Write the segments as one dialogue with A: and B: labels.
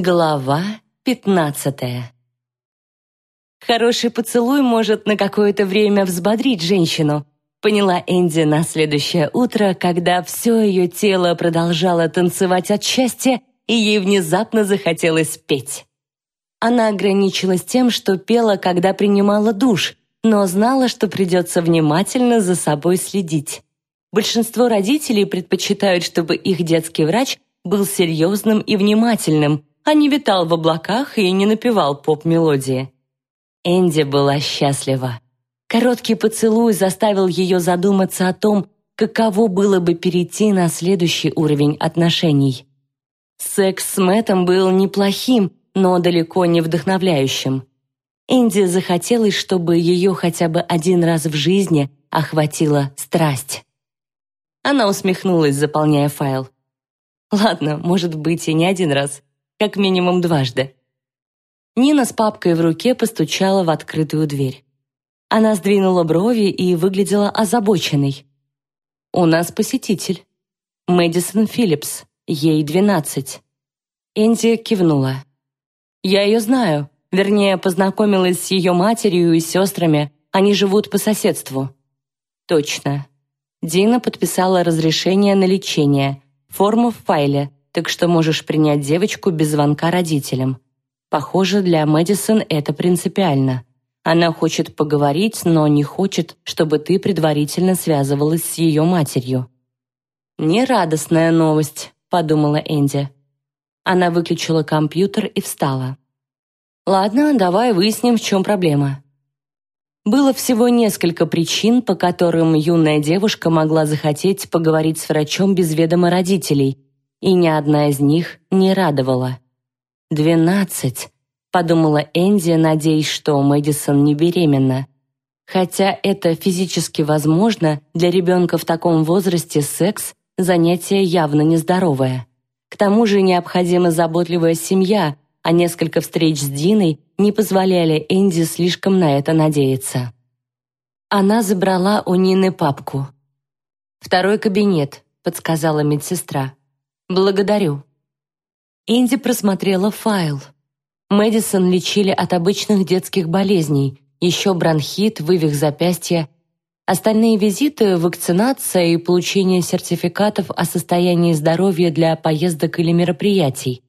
A: Глава пятнадцатая Хороший поцелуй может на какое-то время взбодрить женщину, поняла Энди на следующее утро, когда все ее тело продолжало танцевать от счастья, и ей внезапно захотелось петь. Она ограничилась тем, что пела, когда принимала душ, но знала, что придется внимательно за собой следить. Большинство родителей предпочитают, чтобы их детский врач был серьезным и внимательным, а не витал в облаках и не напевал поп-мелодии. Энди была счастлива. Короткий поцелуй заставил ее задуматься о том, каково было бы перейти на следующий уровень отношений. Секс с Мэттом был неплохим, но далеко не вдохновляющим. Энди захотелось, чтобы ее хотя бы один раз в жизни охватила страсть. Она усмехнулась, заполняя файл. Ладно, может быть и не один раз, как минимум дважды. Нина с папкой в руке постучала в открытую дверь. Она сдвинула брови и выглядела озабоченной. «У нас посетитель. Мэдисон Филлипс. Ей двенадцать». Энди кивнула. «Я ее знаю. Вернее, познакомилась с ее матерью и сестрами. Они живут по соседству». «Точно». Дина подписала разрешение на лечение. Форму в файле, так что можешь принять девочку без звонка родителям. Похоже, для Мэдисон это принципиально. Она хочет поговорить, но не хочет, чтобы ты предварительно связывалась с ее матерью. «Нерадостная новость», — подумала Энди. Она выключила компьютер и встала. «Ладно, давай выясним, в чем проблема». Было всего несколько причин, по которым юная девушка могла захотеть поговорить с врачом без ведома родителей, и ни одна из них не радовала. «Двенадцать», подумала Энди, надеясь, что Мэдисон не беременна. Хотя это физически возможно, для ребенка в таком возрасте секс – занятие явно нездоровое. К тому же необходима заботливая семья, а несколько встреч с Диной не позволяли Энди слишком на это надеяться. Она забрала у Нины папку. «Второй кабинет», — подсказала медсестра. «Благодарю». Энди просмотрела файл — Мэдисон лечили от обычных детских болезней, еще бронхит, вывих запястья. Остальные визиты – вакцинация и получение сертификатов о состоянии здоровья для поездок или мероприятий.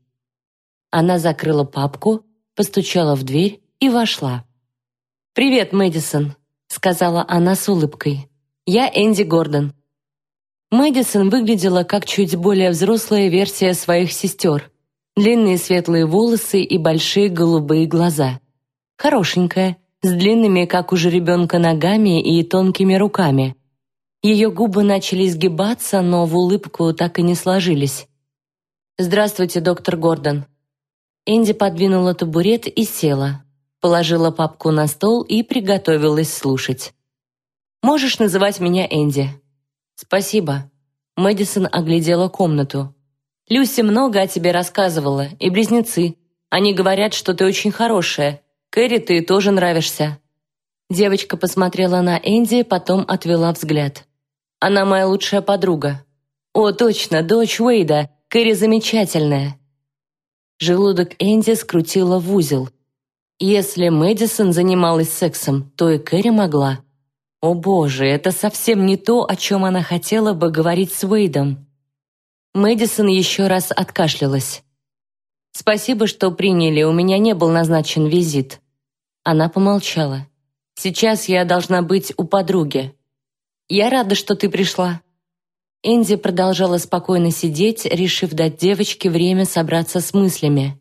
A: Она закрыла папку, постучала в дверь и вошла. «Привет, Мэдисон», — сказала она с улыбкой. «Я Энди Гордон». Мэдисон выглядела как чуть более взрослая версия своих сестер — длинные светлые волосы и большие голубые глаза. Хорошенькая, с длинными, как у жеребенка, ногами и тонкими руками. Ее губы начали сгибаться, но в улыбку так и не сложились. «Здравствуйте, доктор Гордон». Энди подвинула табурет и села, положила папку на стол и приготовилась слушать. «Можешь называть меня Энди?» «Спасибо». Мэдисон оглядела комнату. Люси много о тебе рассказывала, и близнецы. Они говорят, что ты очень хорошая. Кэрри, ты тоже нравишься». Девочка посмотрела на Энди, потом отвела взгляд. «Она моя лучшая подруга». «О, точно, дочь Уэйда. Кэрри замечательная». Желудок Энди скрутила в узел. Если Мэдисон занималась сексом, то и Кэрри могла. О боже, это совсем не то, о чем она хотела бы говорить с Уэйдом. Мэдисон еще раз откашлялась. «Спасибо, что приняли, у меня не был назначен визит». Она помолчала. «Сейчас я должна быть у подруги». «Я рада, что ты пришла». Энди продолжала спокойно сидеть, решив дать девочке время собраться с мыслями.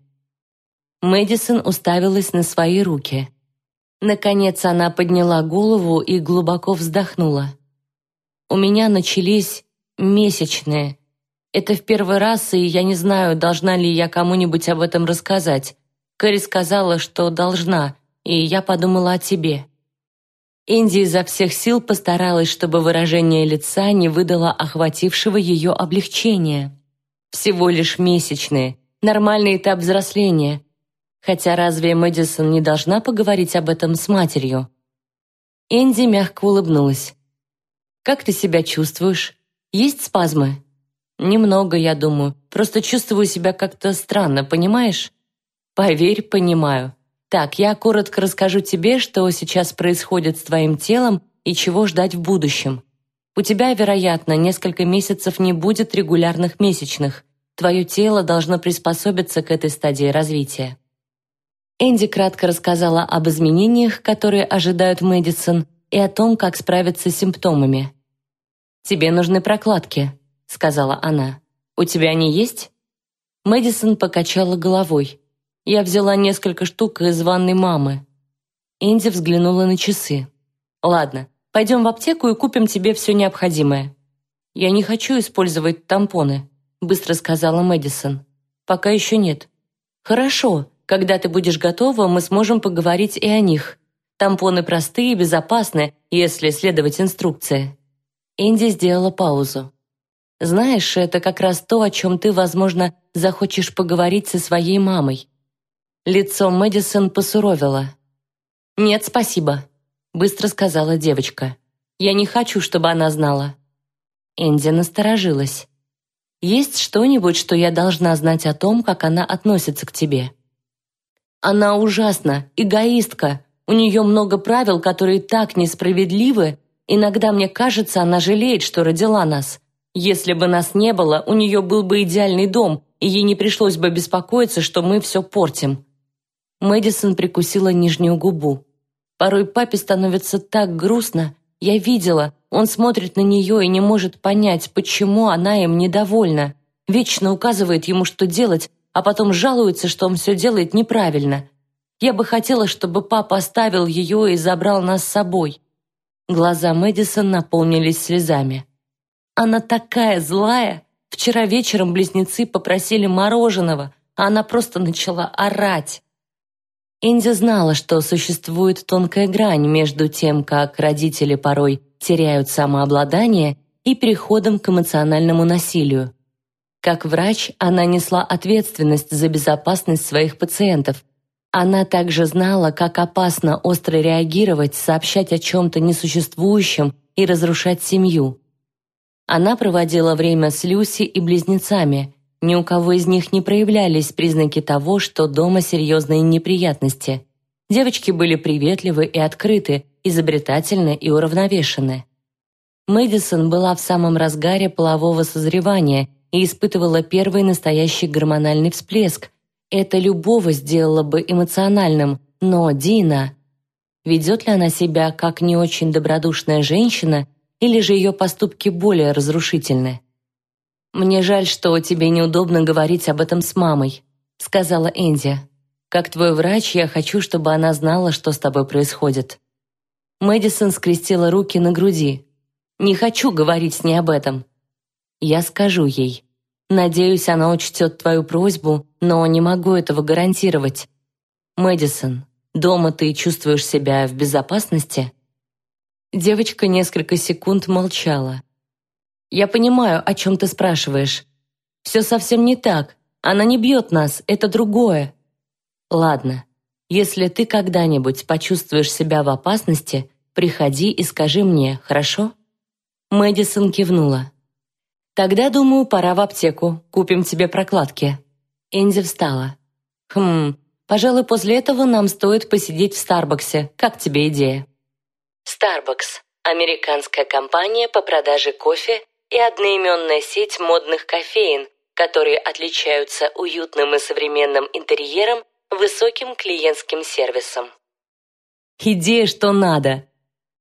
A: Мэдисон уставилась на свои руки. Наконец она подняла голову и глубоко вздохнула. «У меня начались месячные. Это в первый раз, и я не знаю, должна ли я кому-нибудь об этом рассказать. Кэрри сказала, что должна, и я подумала о тебе». Инди изо всех сил постаралась, чтобы выражение лица не выдало охватившего ее облегчения. Всего лишь месячные, нормальный этап взросления. Хотя разве Мэдисон не должна поговорить об этом с матерью? Энди мягко улыбнулась. «Как ты себя чувствуешь? Есть спазмы?» «Немного, я думаю. Просто чувствую себя как-то странно, понимаешь? Поверь, понимаю. Так, я коротко расскажу тебе, что сейчас происходит с твоим телом и чего ждать в будущем. У тебя, вероятно, несколько месяцев не будет регулярных месячных. Твое тело должно приспособиться к этой стадии развития. Энди кратко рассказала об изменениях, которые ожидают Мэдисон, и о том, как справиться с симптомами. «Тебе нужны прокладки», — сказала она. «У тебя они есть?» Мэдисон покачала головой. Я взяла несколько штук из ванной мамы. Энди взглянула на часы. «Ладно, пойдем в аптеку и купим тебе все необходимое». «Я не хочу использовать тампоны», — быстро сказала Мэдисон. «Пока еще нет». «Хорошо, когда ты будешь готова, мы сможем поговорить и о них. Тампоны простые и безопасны, если следовать инструкции». Энди сделала паузу. «Знаешь, это как раз то, о чем ты, возможно, захочешь поговорить со своей мамой. Лицо Мэдисон посуровило. «Нет, спасибо», — быстро сказала девочка. «Я не хочу, чтобы она знала». Энди насторожилась. «Есть что-нибудь, что я должна знать о том, как она относится к тебе?» «Она ужасна, эгоистка. У нее много правил, которые так несправедливы. Иногда мне кажется, она жалеет, что родила нас. Если бы нас не было, у нее был бы идеальный дом, и ей не пришлось бы беспокоиться, что мы все портим. Мэдисон прикусила нижнюю губу. Порой папе становится так грустно. Я видела, он смотрит на нее и не может понять, почему она им недовольна. Вечно указывает ему, что делать, а потом жалуется, что он все делает неправильно. Я бы хотела, чтобы папа оставил ее и забрал нас с собой. Глаза Мэдисон наполнились слезами. Она такая злая. Вчера вечером близнецы попросили мороженого, а она просто начала орать. Инди знала, что существует тонкая грань между тем, как родители порой теряют самообладание, и переходом к эмоциональному насилию. Как врач, она несла ответственность за безопасность своих пациентов. Она также знала, как опасно остро реагировать, сообщать о чем-то несуществующем и разрушать семью. Она проводила время с Люси и близнецами – ни у кого из них не проявлялись признаки того, что дома серьезные неприятности. Девочки были приветливы и открыты, изобретательны и уравновешены. Мэдисон была в самом разгаре полового созревания и испытывала первый настоящий гормональный всплеск. Это любого сделало бы эмоциональным, но Дина... Ведет ли она себя как не очень добродушная женщина, или же ее поступки более разрушительны? «Мне жаль, что тебе неудобно говорить об этом с мамой», — сказала Энди. «Как твой врач, я хочу, чтобы она знала, что с тобой происходит». Мэдисон скрестила руки на груди. «Не хочу говорить с ней об этом». «Я скажу ей. Надеюсь, она учтет твою просьбу, но не могу этого гарантировать. Мэдисон, дома ты чувствуешь себя в безопасности?» Девочка несколько секунд молчала. Я понимаю, о чем ты спрашиваешь. Все совсем не так. Она не бьет нас, это другое. Ладно, если ты когда-нибудь почувствуешь себя в опасности, приходи и скажи мне, хорошо?» Мэдисон кивнула. «Тогда, думаю, пора в аптеку. Купим тебе прокладки». Энди встала. «Хм, пожалуй, после этого нам стоит посидеть в Старбаксе. Как тебе идея?» Starbucks – американская компания по продаже кофе и одноименная сеть модных кофеин, которые отличаются уютным и современным интерьером, высоким клиентским сервисом. «Идея, что надо!»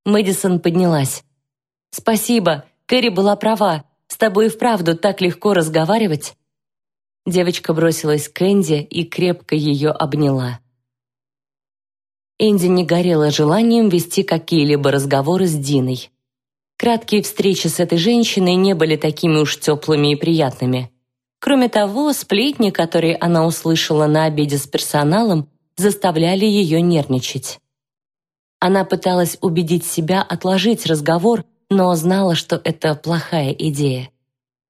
A: Мэдисон поднялась. «Спасибо, Кэрри была права. С тобой и вправду так легко разговаривать». Девочка бросилась к Энди и крепко ее обняла. Энди не горела желанием вести какие-либо разговоры с Диной. Краткие встречи с этой женщиной не были такими уж теплыми и приятными. Кроме того, сплетни, которые она услышала на обеде с персоналом, заставляли ее нервничать. Она пыталась убедить себя отложить разговор, но знала, что это плохая идея.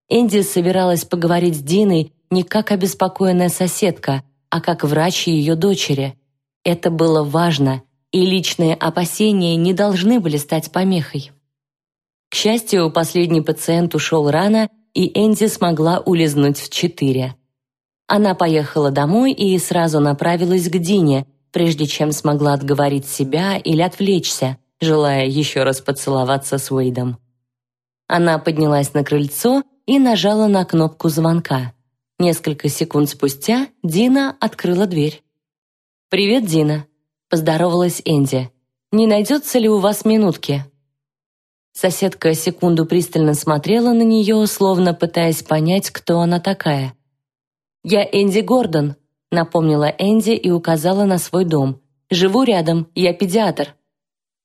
A: Энди собиралась поговорить с Диной не как обеспокоенная соседка, а как врач ее дочери. Это было важно, и личные опасения не должны были стать помехой. К счастью, последний пациент ушел рано, и Энди смогла улизнуть в четыре. Она поехала домой и сразу направилась к Дине, прежде чем смогла отговорить себя или отвлечься, желая еще раз поцеловаться с Уэйдом. Она поднялась на крыльцо и нажала на кнопку звонка. Несколько секунд спустя Дина открыла дверь. «Привет, Дина», — поздоровалась Энди. «Не найдется ли у вас минутки?» Соседка секунду пристально смотрела на нее, словно пытаясь понять, кто она такая. «Я Энди Гордон», — напомнила Энди и указала на свой дом. «Живу рядом, я педиатр».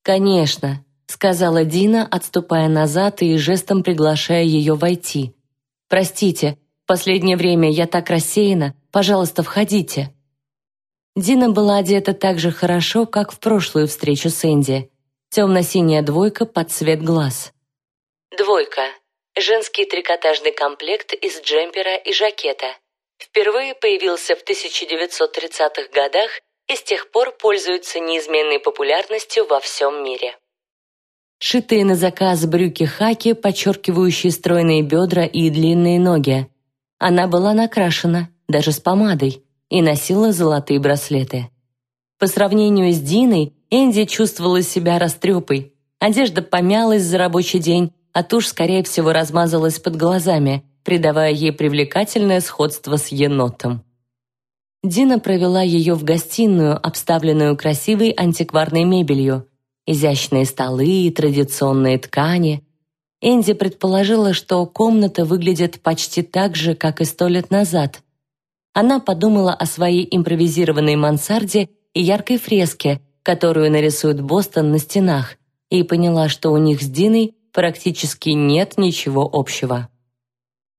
A: «Конечно», — сказала Дина, отступая назад и жестом приглашая ее войти. «Простите, последнее время я так рассеяна. Пожалуйста, входите». Дина была одета так же хорошо, как в прошлую встречу с Энди. Темно-синяя двойка под цвет глаз. Двойка. Женский трикотажный комплект из джемпера и жакета. Впервые появился в 1930-х годах и с тех пор пользуется неизменной популярностью во всем мире. Шитые на заказ брюки-хаки, подчеркивающие стройные бедра и длинные ноги. Она была накрашена, даже с помадой, и носила золотые браслеты. По сравнению с Диной, Энди чувствовала себя растрепой. Одежда помялась за рабочий день, а тушь, скорее всего, размазалась под глазами, придавая ей привлекательное сходство с енотом. Дина провела ее в гостиную, обставленную красивой антикварной мебелью. Изящные столы, традиционные ткани. Энди предположила, что комната выглядит почти так же, как и сто лет назад. Она подумала о своей импровизированной мансарде и яркой фреске, которую нарисует Бостон на стенах, и поняла, что у них с Диной практически нет ничего общего.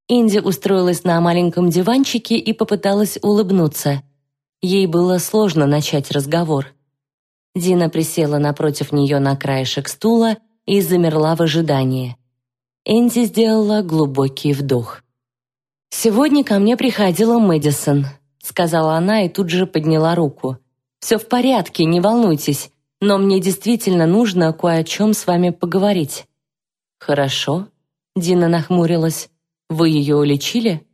A: Инди устроилась на маленьком диванчике и попыталась улыбнуться. Ей было сложно начать разговор. Дина присела напротив нее на краешек стула и замерла в ожидании. Энди сделала глубокий вдох. «Сегодня ко мне приходила Мэдисон», — сказала она и тут же подняла руку. «Все в порядке, не волнуйтесь, но мне действительно нужно кое о чем с вами поговорить». «Хорошо», — Дина нахмурилась. Вы ее улечили?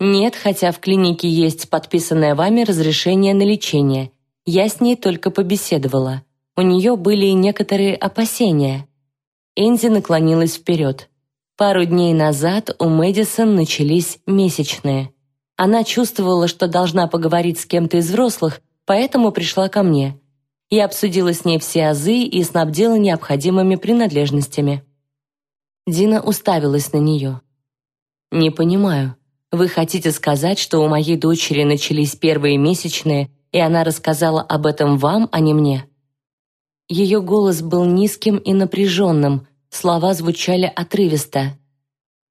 A: Нет, хотя в клинике есть подписанное вами разрешение на лечение. Я с ней только побеседовала. У нее были некоторые опасения. Энди наклонилась вперед. Пару дней назад у Мэдисон начались месячные. Она чувствовала, что должна поговорить с кем-то из взрослых, поэтому пришла ко мне. Я обсудила с ней все азы и снабдила необходимыми принадлежностями. Дина уставилась на нее. «Не понимаю. Вы хотите сказать, что у моей дочери начались первые месячные, и она рассказала об этом вам, а не мне?» Ее голос был низким и напряженным, слова звучали отрывисто.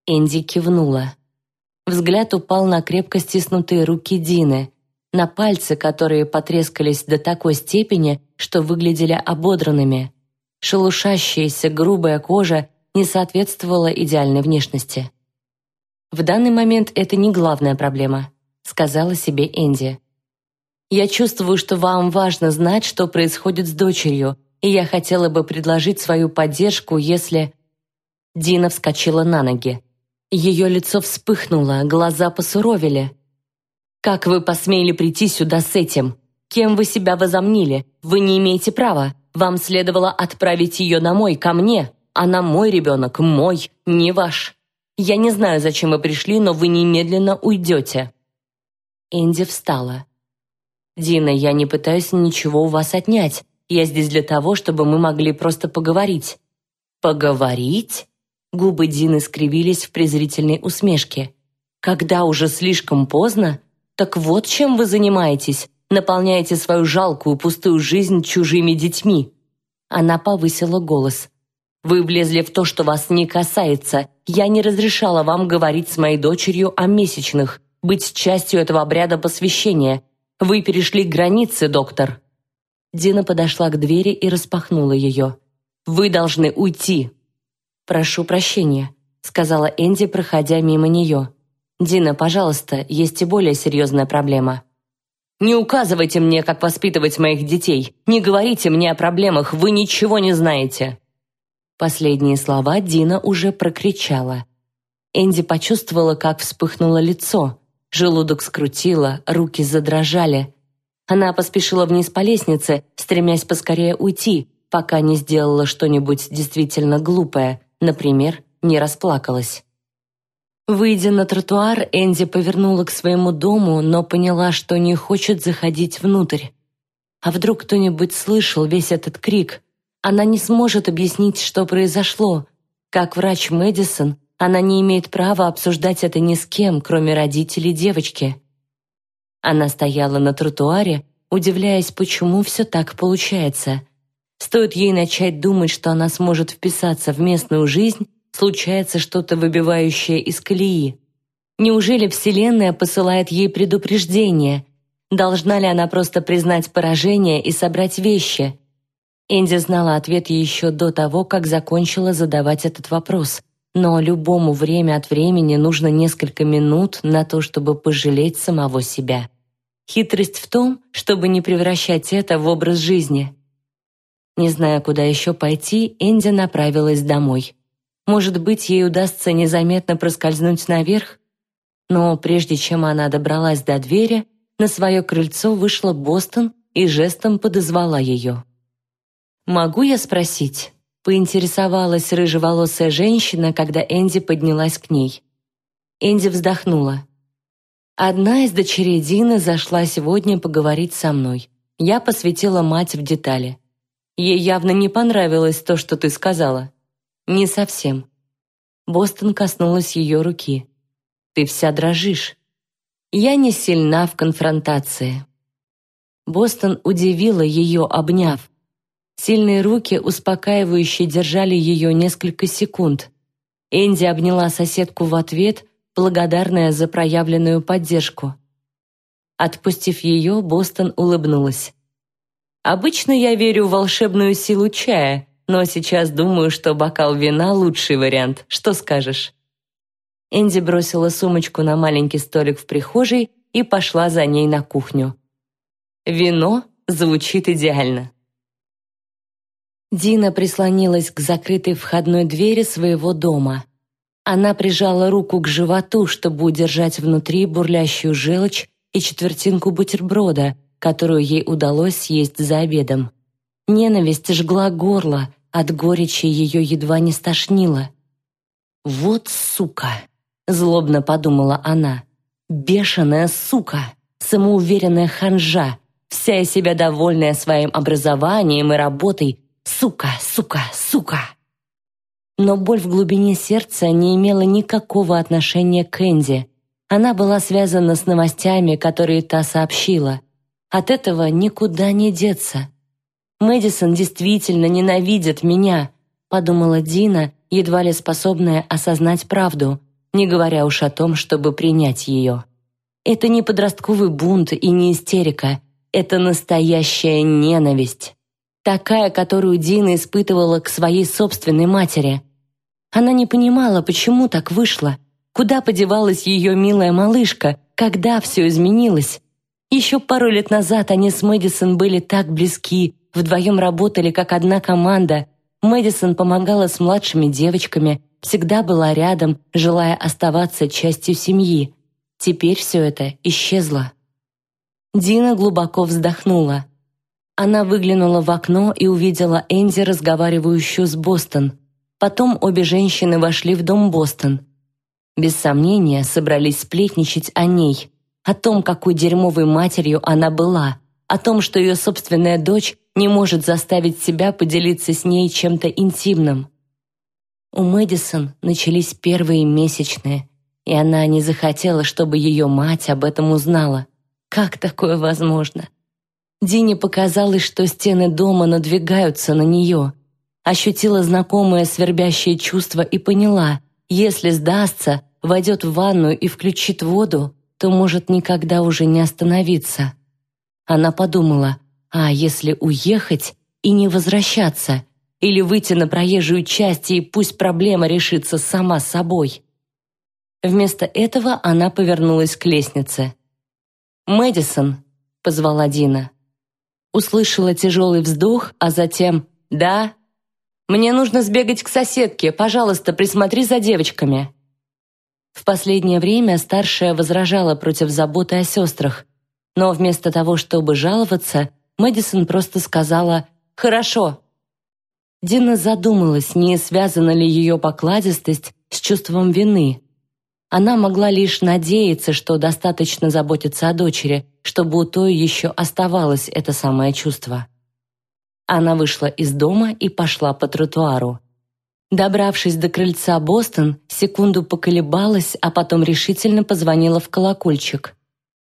A: Энди кивнула. Взгляд упал на крепко стиснутые руки Дины, на пальцы, которые потрескались до такой степени, что выглядели ободранными. Шелушащаяся грубая кожа не соответствовала идеальной внешности. В данный момент это не главная проблема, сказала себе Энди. Я чувствую, что вам важно знать, что происходит с дочерью, и я хотела бы предложить свою поддержку, если Дина вскочила на ноги. Ее лицо вспыхнуло, глаза посуровели. Как вы посмели прийти сюда с этим? Кем вы себя возомнили? Вы не имеете права. Вам следовало отправить ее домой, ко мне. Она мой ребенок, мой, не ваш. Я не знаю, зачем вы пришли, но вы немедленно уйдете». Энди встала. «Дина, я не пытаюсь ничего у вас отнять. Я здесь для того, чтобы мы могли просто поговорить». «Поговорить?» Губы Дины скривились в презрительной усмешке. «Когда уже слишком поздно? Так вот чем вы занимаетесь, наполняете свою жалкую пустую жизнь чужими детьми». Она повысила голос. Вы влезли в то, что вас не касается. Я не разрешала вам говорить с моей дочерью о месячных, быть частью этого обряда посвящения. Вы перешли границы, доктор». Дина подошла к двери и распахнула ее. «Вы должны уйти». «Прошу прощения», — сказала Энди, проходя мимо нее. «Дина, пожалуйста, есть и более серьезная проблема». «Не указывайте мне, как воспитывать моих детей. Не говорите мне о проблемах, вы ничего не знаете». Последние слова Дина уже прокричала. Энди почувствовала, как вспыхнуло лицо. Желудок скрутило, руки задрожали. Она поспешила вниз по лестнице, стремясь поскорее уйти, пока не сделала что-нибудь действительно глупое, например, не расплакалась. Выйдя на тротуар, Энди повернула к своему дому, но поняла, что не хочет заходить внутрь. А вдруг кто-нибудь слышал весь этот крик? Она не сможет объяснить, что произошло. Как врач Мэдисон, она не имеет права обсуждать это ни с кем, кроме родителей девочки. Она стояла на тротуаре, удивляясь, почему все так получается. Стоит ей начать думать, что она сможет вписаться в местную жизнь, случается что-то выбивающее из колеи. Неужели Вселенная посылает ей предупреждение? Должна ли она просто признать поражение и собрать вещи? Энди знала ответ еще до того, как закончила задавать этот вопрос. Но любому время от времени нужно несколько минут на то, чтобы пожалеть самого себя. Хитрость в том, чтобы не превращать это в образ жизни – не зная, куда еще пойти, Энди направилась домой. Может быть, ей удастся незаметно проскользнуть наверх? Но прежде чем она добралась до двери, на свое крыльцо вышла Бостон и жестом подозвала ее. «Могу я спросить?» — поинтересовалась рыжеволосая женщина, когда Энди поднялась к ней. Энди вздохнула. «Одна из дочерей Дины зашла сегодня поговорить со мной. Я посвятила мать в детали. Ей явно не понравилось то, что ты сказала. Не совсем. Бостон коснулась ее руки. Ты вся дрожишь. Я не сильна в конфронтации. Бостон удивила ее, обняв. Сильные руки успокаивающе держали ее несколько секунд. Энди обняла соседку в ответ, благодарная за проявленную поддержку. Отпустив ее, Бостон улыбнулась. Обычно я верю в волшебную силу чая, но сейчас думаю, что бокал вина – лучший вариант. Что скажешь?» Энди бросила сумочку на маленький столик в прихожей и пошла за ней на кухню. «Вино звучит идеально». Дина прислонилась к закрытой входной двери своего дома. Она прижала руку к животу, чтобы удержать внутри бурлящую желчь и четвертинку бутерброда, которую ей удалось съесть за обедом. Ненависть жгла горло, от горечи ее едва не стошнило. «Вот сука!» — злобно подумала она. «Бешеная сука! Самоуверенная ханжа! Вся из себя довольная своим образованием и работой! Сука, сука, сука!» Но боль в глубине сердца не имела никакого отношения к Энди. Она была связана с новостями, которые та сообщила — от этого никуда не деться. Мэдисон действительно ненавидит меня, подумала Дина, едва ли способная осознать правду, не говоря уж о том, чтобы принять ее. Это не подростковый бунт и не истерика, это настоящая ненависть. Такая, которую Дина испытывала к своей собственной матери. Она не понимала, почему так вышло, куда подевалась ее милая малышка, когда все изменилось. Еще пару лет назад они с Мэдисон были так близки, вдвоем работали как одна команда. Мэдисон помогала с младшими девочками, всегда была рядом, желая оставаться частью семьи. Теперь все это исчезло. Дина глубоко вздохнула. Она выглянула в окно и увидела Энди, разговаривающую с Бостон. Потом обе женщины вошли в дом Бостон. Без сомнения, собрались сплетничать о ней о том, какой дерьмовой матерью она была, о том, что ее собственная дочь не может заставить себя поделиться с ней чем-то интимным. У Мэдисон начались первые месячные, и она не захотела, чтобы ее мать об этом узнала. Как такое возможно? Дине показалось, что стены дома надвигаются на нее. Ощутила знакомое свербящее чувство и поняла, если сдастся, войдет в ванную и включит воду, то может никогда уже не остановиться. Она подумала, а если уехать и не возвращаться, или выйти на проезжую часть и пусть проблема решится сама собой. Вместо этого она повернулась к лестнице. «Мэдисон», — позвала Дина. Услышала тяжелый вздох, а затем «Да». «Мне нужно сбегать к соседке, пожалуйста, присмотри за девочками». В последнее время старшая возражала против заботы о сестрах, но вместо того, чтобы жаловаться, Мэдисон просто сказала «Хорошо». Дина задумалась, не связана ли ее покладистость с чувством вины. Она могла лишь надеяться, что достаточно заботиться о дочери, чтобы у той еще оставалось это самое чувство. Она вышла из дома и пошла по тротуару. Добравшись до крыльца Бостон, секунду поколебалась, а потом решительно позвонила в колокольчик.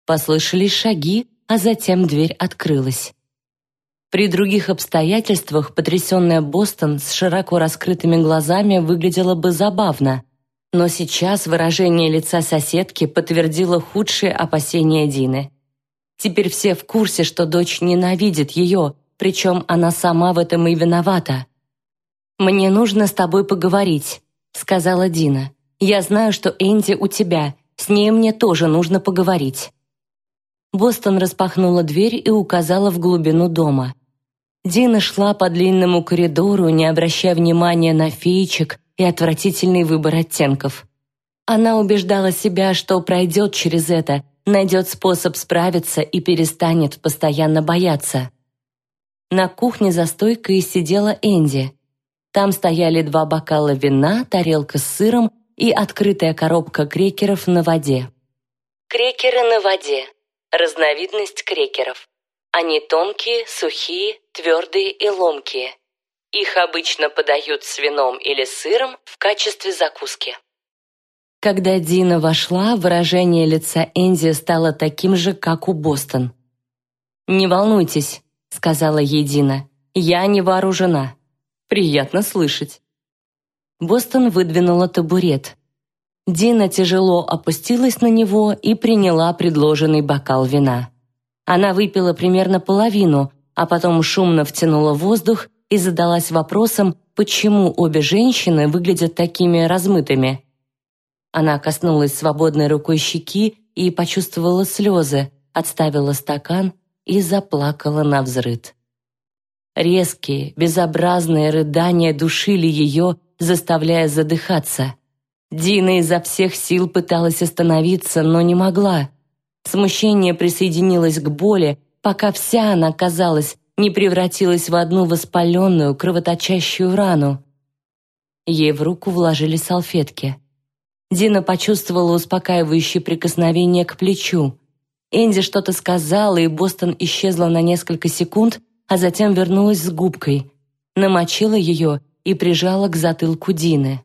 A: Послышались шаги, а затем дверь открылась. При других обстоятельствах потрясенная Бостон с широко раскрытыми глазами выглядела бы забавно, но сейчас выражение лица соседки подтвердило худшие опасения Дины. Теперь все в курсе, что дочь ненавидит ее, причем она сама в этом и виновата. «Мне нужно с тобой поговорить», — сказала Дина. «Я знаю, что Энди у тебя, с ней мне тоже нужно поговорить». Бостон распахнула дверь и указала в глубину дома. Дина шла по длинному коридору, не обращая внимания на феечек и отвратительный выбор оттенков. Она убеждала себя, что пройдет через это, найдет способ справиться и перестанет постоянно бояться. На кухне за стойкой сидела Энди. Там стояли два бокала вина, тарелка с сыром и открытая коробка крекеров на воде. Крекеры на воде Разновидность крекеров. Они тонкие, сухие, твердые и ломкие. Их обычно подают с вином или сыром в качестве закуски. Когда Дина вошла, выражение лица Энди стало таким же, как у Бостон. «Не волнуйтесь», — сказала ей Дина, — «я не вооружена». «Приятно слышать». Бостон выдвинула табурет. Дина тяжело опустилась на него и приняла предложенный бокал вина. Она выпила примерно половину, а потом шумно втянула воздух и задалась вопросом, почему обе женщины выглядят такими размытыми. Она коснулась свободной рукой щеки и почувствовала слезы, отставила стакан и заплакала на взрыд. Резкие, безобразные рыдания душили ее, заставляя задыхаться. Дина изо всех сил пыталась остановиться, но не могла. Смущение присоединилось к боли, пока вся она, казалось, не превратилась в одну воспаленную, кровоточащую рану. Ей в руку вложили салфетки. Дина почувствовала успокаивающее прикосновение к плечу. Энди что-то сказала, и Бостон исчезла на несколько секунд, а затем вернулась с губкой, намочила ее и прижала к затылку Дины.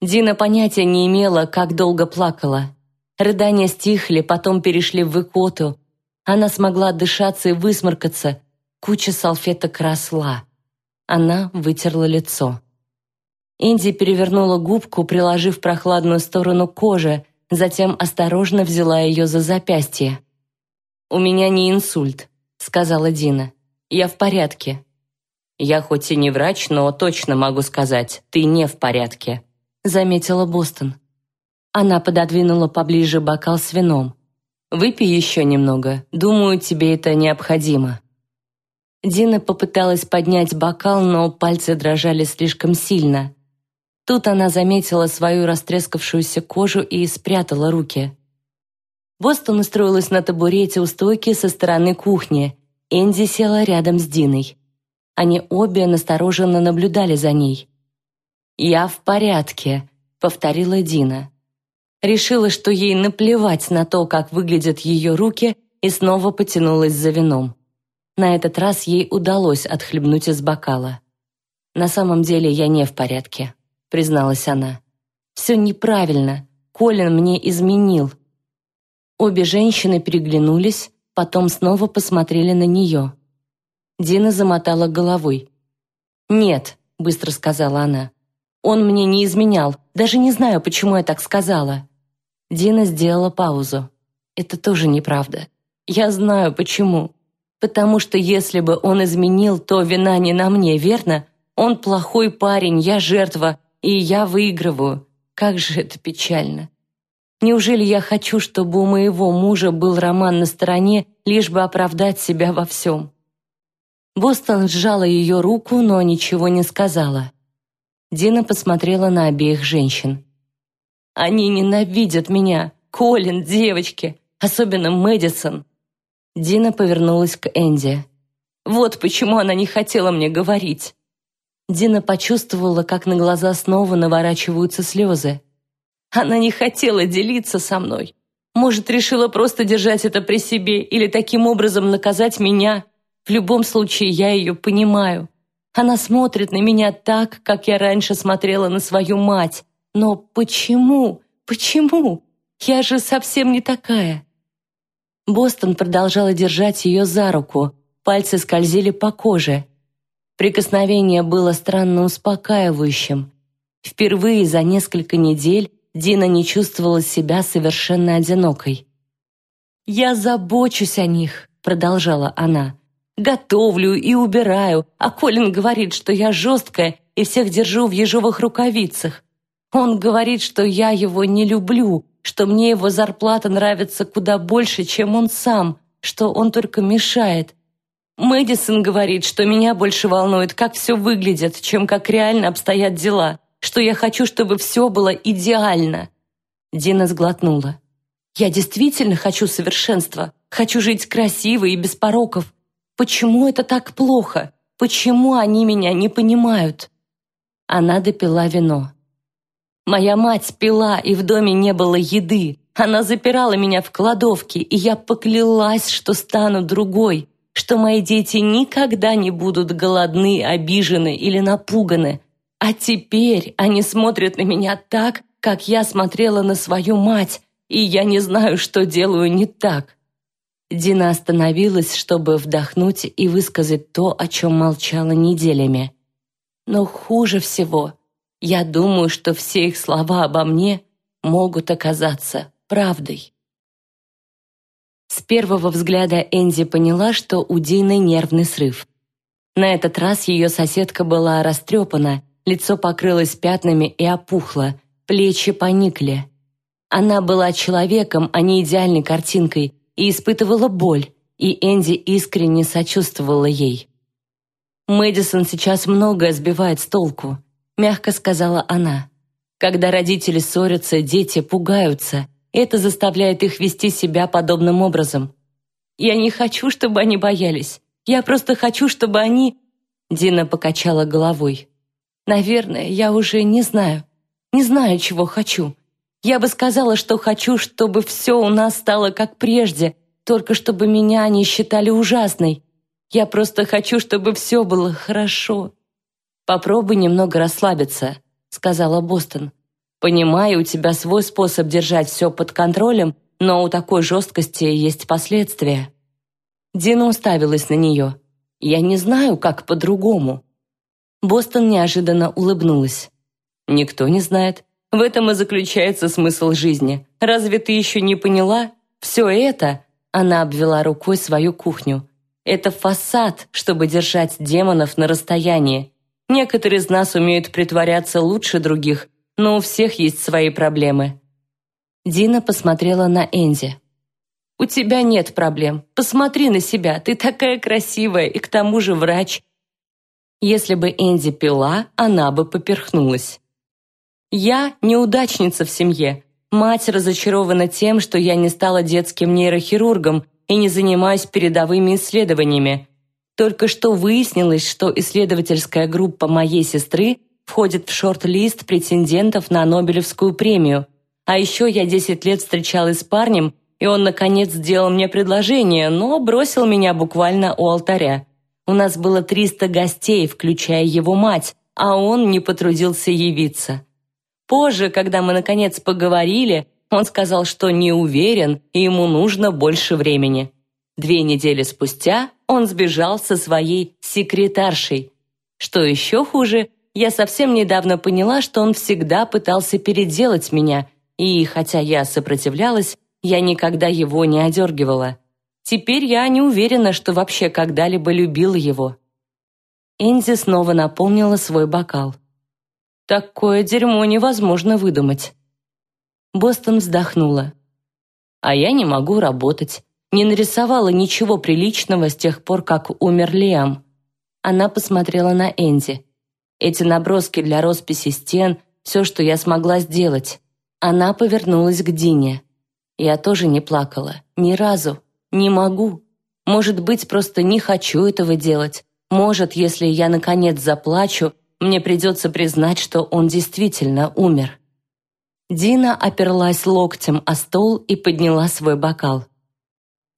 A: Дина понятия не имела, как долго плакала. Рыдания стихли, потом перешли в икоту. Она смогла дышаться и высморкаться. Куча салфеток росла. Она вытерла лицо. Инди перевернула губку, приложив прохладную сторону кожи, затем осторожно взяла ее за запястье. «У меня не инсульт», — сказала Дина. «Я в порядке». «Я хоть и не врач, но точно могу сказать, ты не в порядке», заметила Бостон. Она пододвинула поближе бокал с вином. «Выпей еще немного. Думаю, тебе это необходимо». Дина попыталась поднять бокал, но пальцы дрожали слишком сильно. Тут она заметила свою растрескавшуюся кожу и спрятала руки. Бостон устроилась на табурете у стойки со стороны кухни. Энди села рядом с Диной. Они обе настороженно наблюдали за ней. «Я в порядке», — повторила Дина. Решила, что ей наплевать на то, как выглядят ее руки, и снова потянулась за вином. На этот раз ей удалось отхлебнуть из бокала. «На самом деле я не в порядке», — призналась она. «Все неправильно. Колин мне изменил». Обе женщины переглянулись, потом снова посмотрели на нее. Дина замотала головой. «Нет», — быстро сказала она, он мне не изменял. Даже не знаю, почему я так сказала». Дина сделала паузу. «Это тоже неправда. Я знаю, почему. Потому что если бы он изменил, то вина не на мне, верно? Он плохой парень, я жертва, и я выигрываю. Как же это печально. Неужели я хочу, чтобы у моего мужа был роман на стороне, лишь бы оправдать себя во всем?» Бостон сжала ее руку, но ничего не сказала. Дина посмотрела на обеих женщин. Они ненавидят меня. Колин, девочки, особенно Мэдисон. Дина повернулась к Энди. Вот почему она не хотела мне говорить. Дина почувствовала, как на глаза снова наворачиваются слезы. Она не хотела делиться со мной. Может, решила просто держать это при себе или таким образом наказать меня. В любом случае, я ее понимаю. Она смотрит на меня так, как я раньше смотрела на свою мать. Но почему? Почему? Я же совсем не такая. Бостон продолжала держать ее за руку. Пальцы скользили по коже. Прикосновение было странно успокаивающим. Впервые за несколько недель Дина не чувствовала себя совершенно одинокой. «Я забочусь о них», — продолжала она. «Готовлю и убираю, а Колин говорит, что я жесткая и всех держу в ежовых рукавицах. Он говорит, что я его не люблю, что мне его зарплата нравится куда больше, чем он сам, что он только мешает. Мэдисон говорит, что меня больше волнует, как все выглядит, чем как реально обстоят дела, что я хочу, чтобы все было идеально. Дина сглотнула. Я действительно хочу совершенства, хочу жить красиво и без пороков. Почему это так плохо? Почему они меня не понимают? Она допила вино. Моя мать пила, и в доме не было еды. Она запирала меня в кладовке, и я поклялась, что стану другой, что мои дети никогда не будут голодны, обижены или напуганы. А теперь они смотрят на меня так, как я смотрела на свою мать, и я не знаю, что делаю не так. Дина остановилась, чтобы вдохнуть и высказать то, о чем молчала неделями. Но хуже всего я думаю, что все их слова обо мне могут оказаться правдой. С первого взгляда Энди поняла, что у Дины нервный срыв. На этот раз ее соседка была растрепана, лицо покрылось пятнами и опухло, плечи поникли. Она была человеком, а не идеальной картинкой, и испытывала боль, и Энди искренне сочувствовала ей. Мэдисон сейчас многое сбивает с толку мягко сказала она. Когда родители ссорятся, дети пугаются. Это заставляет их вести себя подобным образом. Я не хочу, чтобы они боялись. Я просто хочу, чтобы они... Дина покачала головой. Наверное, я уже не знаю. Не знаю, чего хочу. Я бы сказала, что хочу, чтобы все у нас стало как прежде, только чтобы меня не считали ужасной. Я просто хочу, чтобы все было хорошо. «Попробуй немного расслабиться», — сказала Бостон. «Понимаю, у тебя свой способ держать все под контролем, но у такой жесткости есть последствия». Дина уставилась на нее. «Я не знаю, как по-другому». Бостон неожиданно улыбнулась. «Никто не знает. В этом и заключается смысл жизни. Разве ты еще не поняла? Все это...» Она обвела рукой свою кухню. «Это фасад, чтобы держать демонов на расстоянии. Некоторые из нас умеют притворяться лучше других, но у всех есть свои проблемы». Дина посмотрела на Энди. «У тебя нет проблем. Посмотри на себя. Ты такая красивая и к тому же врач». Если бы Энди пила, она бы поперхнулась. «Я неудачница в семье. Мать разочарована тем, что я не стала детским нейрохирургом и не занимаюсь передовыми исследованиями. Только что выяснилось, что исследовательская группа моей сестры входит в шорт-лист претендентов на Нобелевскую премию. А еще я 10 лет встречалась с парнем, и он, наконец, сделал мне предложение, но бросил меня буквально у алтаря. У нас было 300 гостей, включая его мать, а он не потрудился явиться. Позже, когда мы, наконец, поговорили, он сказал, что не уверен, и ему нужно больше времени. Две недели спустя он сбежал со своей секретаршей. Что еще хуже, я совсем недавно поняла, что он всегда пытался переделать меня, и, хотя я сопротивлялась, я никогда его не одергивала. Теперь я не уверена, что вообще когда-либо любила его. Энзи снова наполнила свой бокал. Такое дерьмо невозможно выдумать. Бостон вздохнула. А я не могу работать не нарисовала ничего приличного с тех пор, как умер Лиам. Она посмотрела на Энди. Эти наброски для росписи стен – все, что я смогла сделать. Она повернулась к Дине. Я тоже не плакала. Ни разу. Не могу. Может быть, просто не хочу этого делать. Может, если я наконец заплачу, мне придется признать, что он действительно умер. Дина оперлась локтем о стол и подняла свой бокал.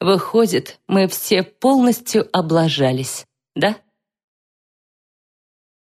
A: Выходит, мы все полностью облажались, да?